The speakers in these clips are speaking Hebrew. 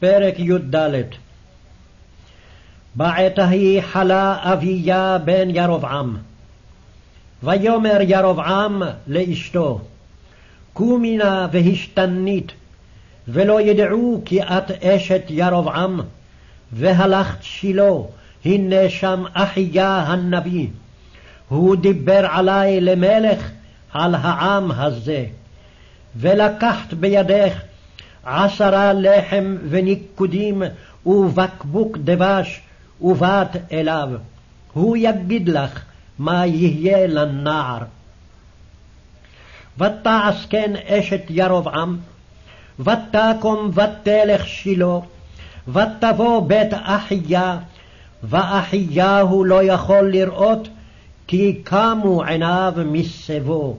פרק י"ד בעת ההיא חלה אביה בן ירבעם. ויאמר ירבעם לאשתו, קומי נא והשתנית, ולא ידעו כי את אשת ירבעם, והלכת שילה, הנה שם אחיה הנביא. הוא דיבר עלי למלך על העם הזה. ולקחת בידך עשרה לחם וניקודים ובקבוק דבש, ובאת אליו. הוא יגיד לך מה יהיה לנער. ותעש כן אשת ירבעם, ותקום ותלך שילה, ותבוא בית אחיה, ואחיהו לא יכול לראות, כי קמו עיניו מסבו.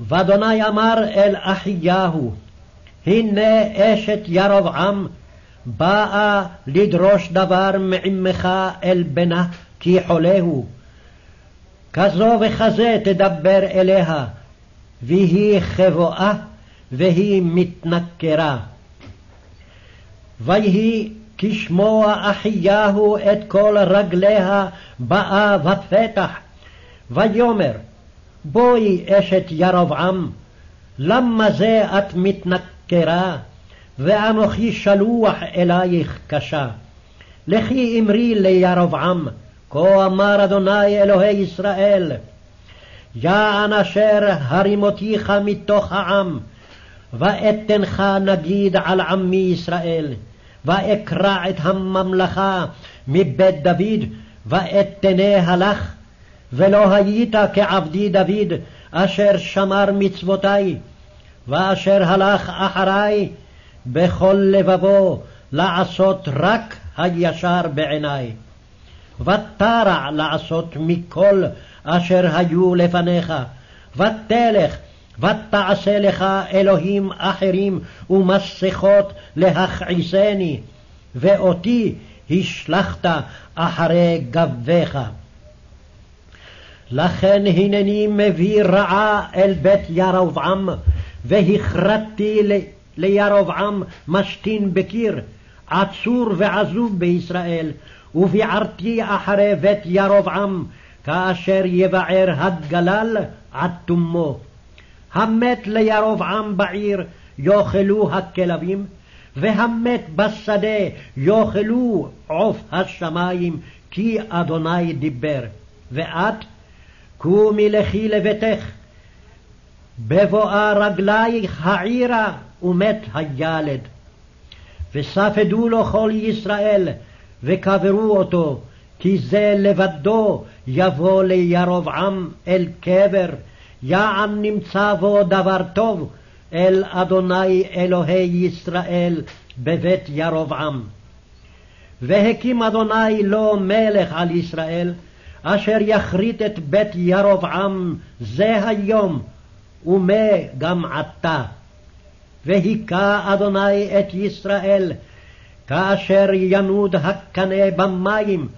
ואדוני אמר אל אחיהו, הנה אשת ירבעם באה לדרוש דבר מעמך אל בנה, כי חולהו. כזו וכזה תדבר אליה, והיא כבואה, והיא מתנכרה. ויהי כשמוע אחיהו את כל רגליה באה בפתח, ויאמר בואי אשת ירבעם, למה זה את מתנכרה, ואנוכי שלוח אלייך קשה. לכי אמרי לירבעם, כה אמר אדוני אלוהי ישראל, יען אשר הרימותיך מתוך העם, ואתנך נגיד על עמי ישראל, ואקרע את הממלכה מבית דוד, ואתניה לך, ולא היית כעבדי דוד, אשר שמר מצוותי, ואשר הלך אחרי בכל לבבו לעשות רק הישר בעיני. ותרע לעשות מכל אשר היו לפניך, ותלך ותעשה לך אלוהים אחרים ומסכות להכעיסני, ואותי השלכת אחרי גביך. לכן הנני מביא רעה אל בית ירבעם, והכרתתי לירבעם משתין בקיר, עצור ועזוב בישראל, וביערתי אחרי בית ירבעם, כאשר יבער הגלל עד תומו. המת לירבעם בעיר יאכלו הכלבים, והמת בשדה יאכלו עוף השמים, כי אדוני דיבר. ואת קומי לכי לביתך. בבואה רגלייך העירה ומת הילד. וספדו לו כל ישראל, וקברו אותו, כי זה לבדו יבוא לירבעם אל קבר, יען נמצא בו דבר טוב, אל אדוני אלוהי ישראל בבית ירבעם. והקים אדוני לו מלך על ישראל, אשר יכרית את בית ירבעם זה היום, ומה גם עתה. והיכה אדוני את ישראל, כאשר ינוד הקנה במים,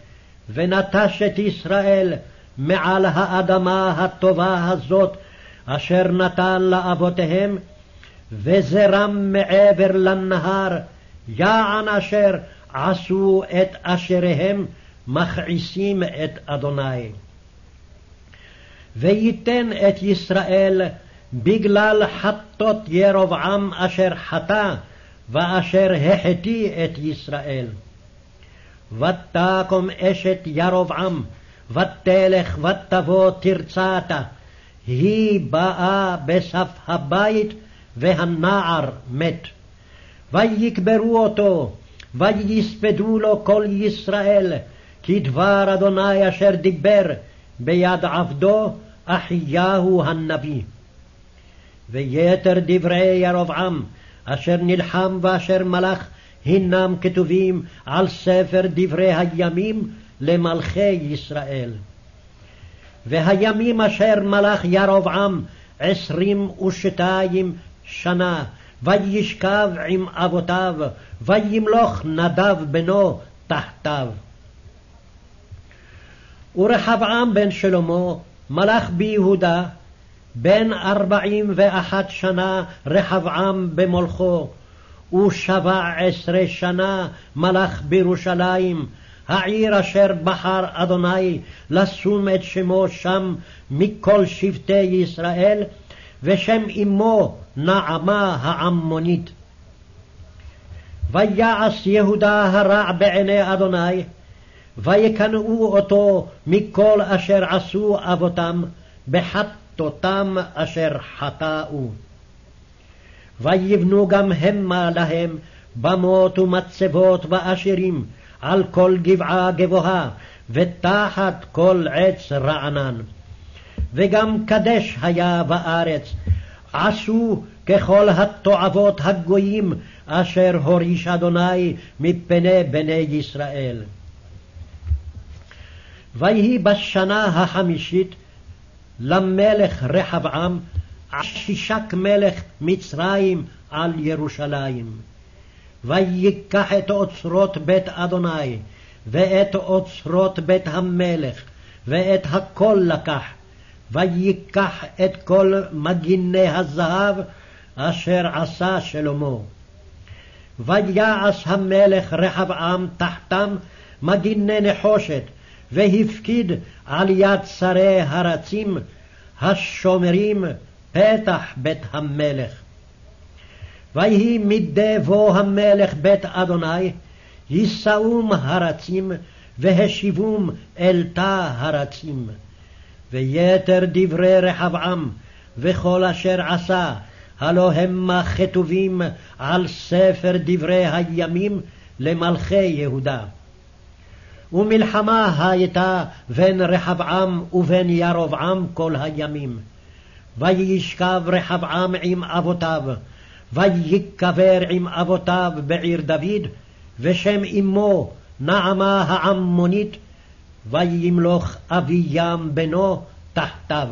ונטש את ישראל מעל האדמה הטובה הזאת, אשר נתן לאבותיהם, וזרם מעבר לנהר, יען אשר עשו את אשריהם, מכעיסים את אדוני. וייתן את ישראל בגלל חטות ירבעם אשר חטא, ואשר החטיא את ישראל. ותקום אשת ירבעם, ותלך ותבוא תרצתה, היא באה בסף הבית, והנער מת. ויקברו אותו, ויספדו לו כל ישראל, כדבר אדוני אשר דיבר ביד עבדו אחיהו הנביא. ויתר דברי ירבעם, אשר נלחם ואשר מלך, הנם כתובים על ספר דברי הימים למלכי ישראל. והימים אשר מלך ירבעם עשרים ושתיים שנה, וישכב עם אבותיו, וימלוך נדב בנו תחתיו. ורחבעם בן שלמה מלך ביהודה, בן ארבעים ואחת שנה רחבעם במולכו, ושבע עשרה שנה מלך בירושלים, העיר אשר בחר אדוני לשום את שמו שם מכל שבטי ישראל, ושם אמו נעמה העמונית. ויעש יהודה הרע בעיני אדוני, ויקנאו אותו מכל אשר עשו אבותם, בחטאותם אשר חטאו. ויבנו גם המה להם במות ומצבות ואשרים על כל גבעה גבוהה, ותחת כל עץ רענן. וגם קדש היה בארץ, עשו ככל התועבות הגויים אשר הוריש אדוני מפני בני ישראל. ויהי בשנה החמישית למלך רחבעם עשישק מלך מצרים על ירושלים. ויקח את אוצרות בית אדוני, ואת אוצרות בית המלך, ואת הכל לקח, ויקח את כל מגיני הזהב אשר עשה שלמה. ויעש המלך רחבעם תחתם מגיני נחושת, והפקיד על יד שרי הרצים השומרים פתח בית המלך. ויהי מדי בוא המלך בית אדוני, יישאום הרצים, והשיבום אל תא הרצים. ויתר דברי רחבעם, וכל אשר עשה, הלא המה כתובים על ספר דברי הימים למלכי יהודה. ומלחמה הייתה בין רחבעם ובין ירבעם כל הימים. וישכב רחבעם עם אבותיו, ויקבר עם אבותיו בעיר דוד, ושם אמו נעמה העמונית, וימלוך אביים בנו תחתיו.